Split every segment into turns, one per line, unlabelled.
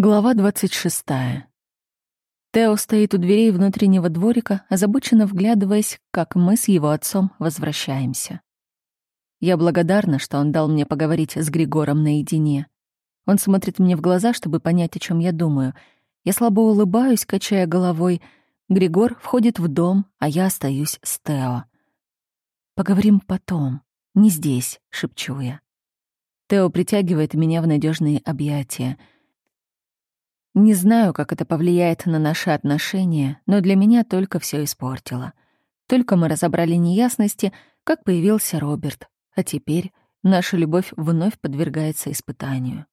Глава 26. Тео стоит у дверей внутреннего дворика, озабоченно вглядываясь, как мы с его отцом возвращаемся. Я благодарна, что он дал мне поговорить с Григором наедине. Он смотрит мне в глаза, чтобы понять, о чем я думаю. Я слабо улыбаюсь, качая головой. Григор входит в дом, а я остаюсь с Тео. «Поговорим потом, не здесь», — шепчу я. Тео притягивает меня в надежные объятия — не знаю, как это повлияет на наши отношения, но для меня только все испортило. Только мы разобрали неясности, как появился Роберт, а теперь наша любовь вновь подвергается испытанию.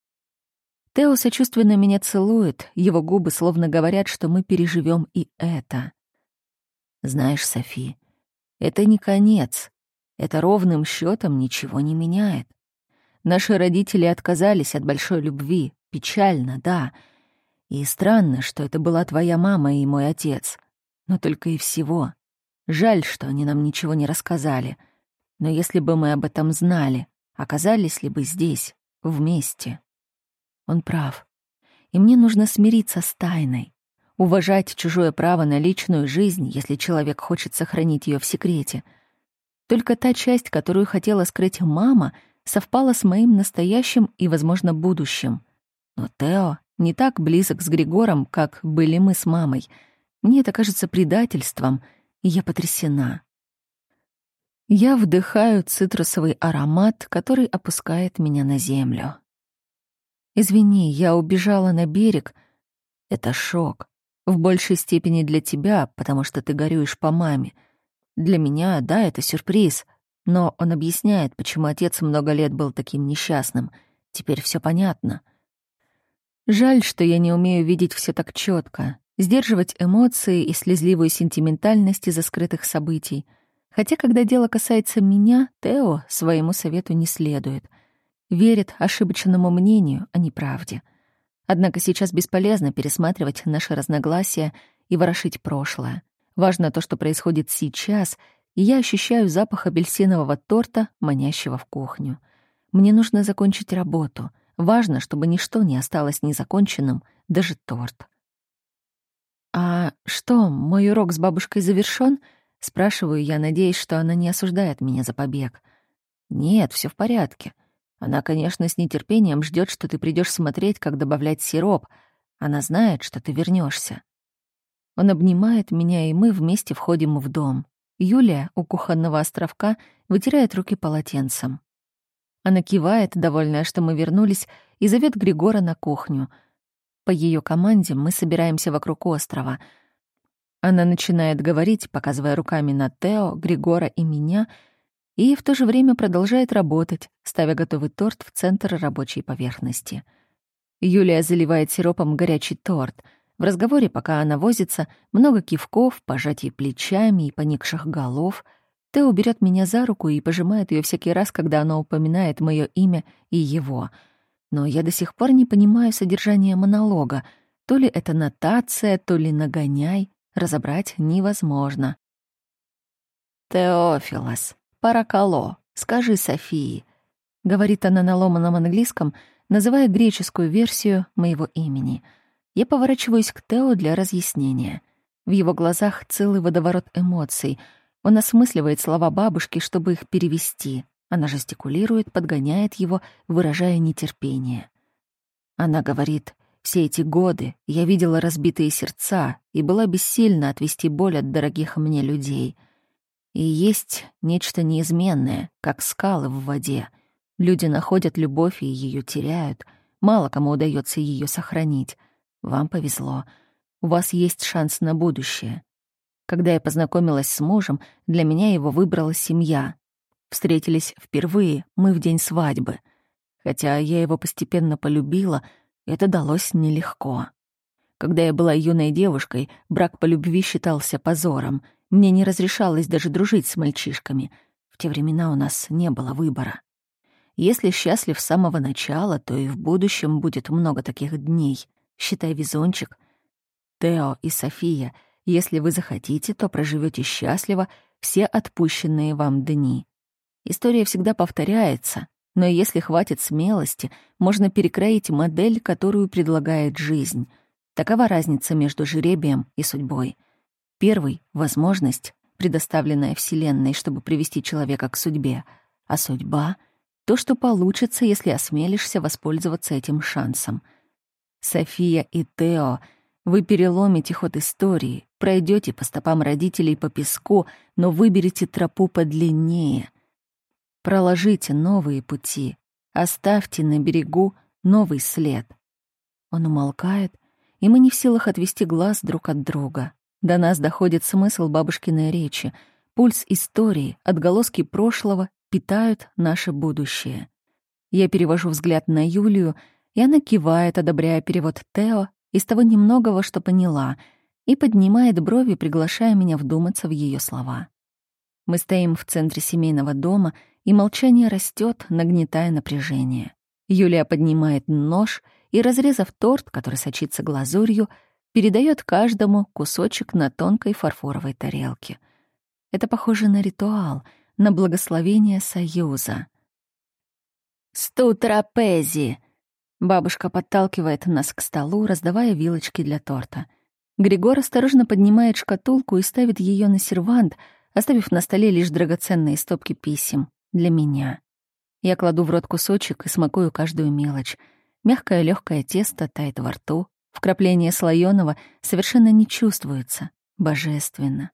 Тео сочувственно меня целует, его губы словно говорят, что мы переживем и это. Знаешь, Софи, это не конец. Это ровным счетом ничего не меняет. Наши родители отказались от большой любви. Печально, да, — и странно, что это была твоя мама и мой отец. Но только и всего. Жаль, что они нам ничего не рассказали. Но если бы мы об этом знали, оказались ли бы здесь, вместе? Он прав. И мне нужно смириться с тайной. Уважать чужое право на личную жизнь, если человек хочет сохранить ее в секрете. Только та часть, которую хотела скрыть мама, совпала с моим настоящим и, возможно, будущим. Но Тео не так близок с Григором, как были мы с мамой. Мне это кажется предательством, и я потрясена. Я вдыхаю цитрусовый аромат, который опускает меня на землю. Извини, я убежала на берег. Это шок. В большей степени для тебя, потому что ты горюешь по маме. Для меня, да, это сюрприз. Но он объясняет, почему отец много лет был таким несчастным. Теперь все понятно. — Жаль, что я не умею видеть все так четко, сдерживать эмоции и слезливую сентиментальность из-за скрытых событий. Хотя, когда дело касается меня, Тео своему совету не следует. Верит ошибочному мнению, а не правде. Однако сейчас бесполезно пересматривать наши разногласия и ворошить прошлое. Важно то, что происходит сейчас, и я ощущаю запах апельсинового торта, манящего в кухню. Мне нужно закончить работу — Важно, чтобы ничто не осталось незаконченным, даже торт. «А что, мой урок с бабушкой завершён?» — спрашиваю я, надеясь, что она не осуждает меня за побег. «Нет, все в порядке. Она, конечно, с нетерпением ждет, что ты придешь смотреть, как добавлять сироп. Она знает, что ты вернешься. Он обнимает меня, и мы вместе входим в дом. Юлия у кухонного островка вытирает руки полотенцем. Она кивает, довольная, что мы вернулись, и зовет Григора на кухню. По ее команде мы собираемся вокруг острова. Она начинает говорить, показывая руками на Тео, Григора и меня, и в то же время продолжает работать, ставя готовый торт в центр рабочей поверхности. Юлия заливает сиропом горячий торт. В разговоре, пока она возится, много кивков, пожатий плечами и поникших голов — Тео берет меня за руку и пожимает ее всякий раз, когда она упоминает мое имя и его. Но я до сих пор не понимаю содержания монолога. То ли это нотация, то ли нагоняй. Разобрать невозможно. «Теофилос, паракало, скажи Софии», — говорит она на ломаном английском, называя греческую версию моего имени. Я поворачиваюсь к Тео для разъяснения. В его глазах целый водоворот эмоций — он осмысливает слова бабушки, чтобы их перевести. Она жестикулирует, подгоняет его, выражая нетерпение. Она говорит, все эти годы я видела разбитые сердца и была бессильна отвести боль от дорогих мне людей. И есть нечто неизменное, как скалы в воде. Люди находят любовь и ее теряют. Мало кому удается ее сохранить. Вам повезло. У вас есть шанс на будущее. Когда я познакомилась с мужем, для меня его выбрала семья. Встретились впервые, мы в день свадьбы. Хотя я его постепенно полюбила, это далось нелегко. Когда я была юной девушкой, брак по любви считался позором. Мне не разрешалось даже дружить с мальчишками. В те времена у нас не было выбора. Если счастлив с самого начала, то и в будущем будет много таких дней. Считай везончик. Тео и София — если вы захотите, то проживете счастливо все отпущенные вам дни. История всегда повторяется, Но если хватит смелости, можно перекроить модель, которую предлагает жизнь. Такова разница между жребием и судьбой. Первый — возможность, предоставленная Вселенной, чтобы привести человека к судьбе, а судьба — то, что получится, если осмелишься воспользоваться этим шансом. София и Тео, вы переломите ход истории, пройдете по стопам родителей по песку, но выберете тропу подлиннее — Проложите новые пути, оставьте на берегу новый след. Он умолкает, и мы не в силах отвести глаз друг от друга. До нас доходит смысл бабушкиной речи. Пульс истории, отголоски прошлого питают наше будущее. Я перевожу взгляд на Юлию, и она кивает, одобряя перевод Тео из того немногого, что поняла, и поднимает брови, приглашая меня вдуматься в ее слова. Мы стоим в центре семейного дома — и молчание растет, нагнетая напряжение. Юлия поднимает нож и, разрезав торт, который сочится глазурью, передает каждому кусочек на тонкой фарфоровой тарелке. Это похоже на ритуал, на благословение союза. «Сту трапези!» Бабушка подталкивает нас к столу, раздавая вилочки для торта. Григор осторожно поднимает шкатулку и ставит ее на сервант, оставив на столе лишь драгоценные стопки писем для меня. Я кладу в рот кусочек и смакую каждую мелочь. Мягкое легкое тесто тает во рту, вкрапление слоеного совершенно не чувствуется. Божественно.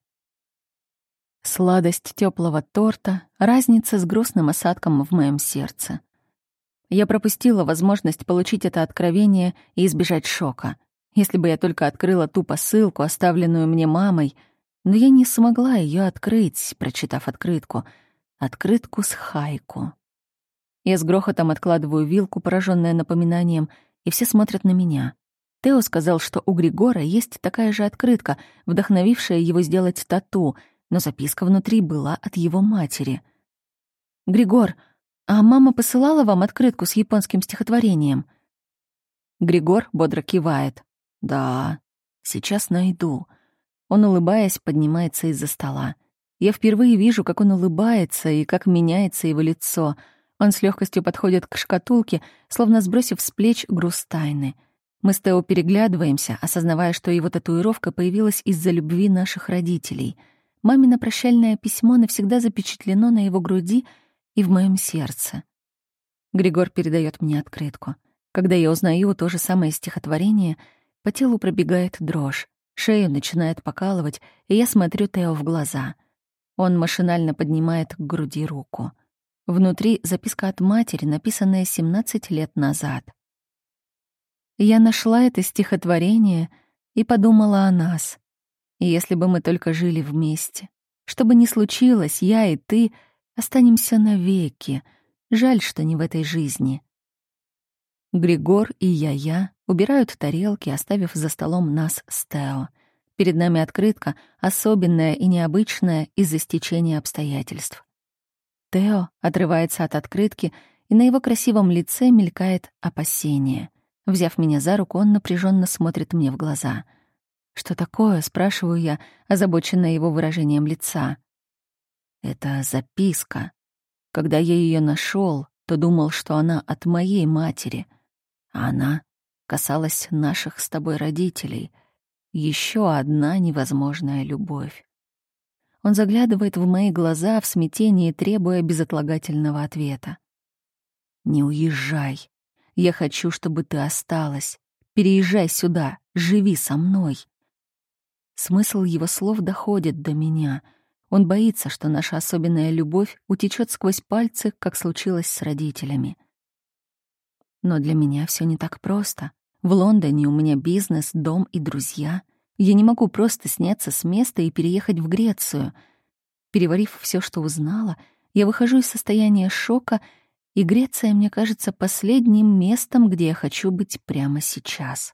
Сладость теплого торта, разница с грустным осадком в моем сердце. Я пропустила возможность получить это откровение и избежать шока. Если бы я только открыла ту посылку, оставленную мне мамой, но я не смогла ее открыть, прочитав открытку — открытку с хайку. Я с грохотом откладываю вилку, пораженная напоминанием, и все смотрят на меня. Тео сказал, что у Григора есть такая же открытка, вдохновившая его сделать тату, но записка внутри была от его матери. «Григор, а мама посылала вам открытку с японским стихотворением?» Григор бодро кивает. «Да, сейчас найду». Он, улыбаясь, поднимается из-за стола. Я впервые вижу, как он улыбается и как меняется его лицо. Он с легкостью подходит к шкатулке, словно сбросив с плеч груз тайны. Мы с Тео переглядываемся, осознавая, что его татуировка появилась из-за любви наших родителей. Мамино прощальное письмо навсегда запечатлено на его груди и в моем сердце. Григор передает мне открытку. Когда я узнаю то же самое стихотворение, по телу пробегает дрожь, шею начинает покалывать, и я смотрю Тео в глаза — он машинально поднимает к груди руку. Внутри записка от матери, написанная 17 лет назад. Я нашла это стихотворение и подумала о нас. Если бы мы только жили вместе. Что бы ни случилось, я и ты останемся навеки. Жаль, что не в этой жизни. Григор и я-я убирают тарелки, оставив за столом нас с Тео — Перед нами открытка, особенная и необычная из-за стечения обстоятельств. Тео отрывается от открытки, и на его красивом лице мелькает опасение. Взяв меня за руку, он напряженно смотрит мне в глаза. «Что такое?» — спрашиваю я, озабоченная его выражением лица. «Это записка. Когда я ее нашел, то думал, что она от моей матери, а она касалась наших с тобой родителей. Еще одна невозможная любовь. Он заглядывает в мои глаза в смятении, требуя безотлагательного ответа. «Не уезжай. Я хочу, чтобы ты осталась. Переезжай сюда, живи со мной». Смысл его слов доходит до меня. Он боится, что наша особенная любовь утечет сквозь пальцы, как случилось с родителями. Но для меня все не так просто. В Лондоне у меня бизнес, дом и друзья. Я не могу просто сняться с места и переехать в Грецию. Переварив все, что узнала, я выхожу из состояния шока, и Греция мне кажется последним местом, где я хочу быть прямо сейчас.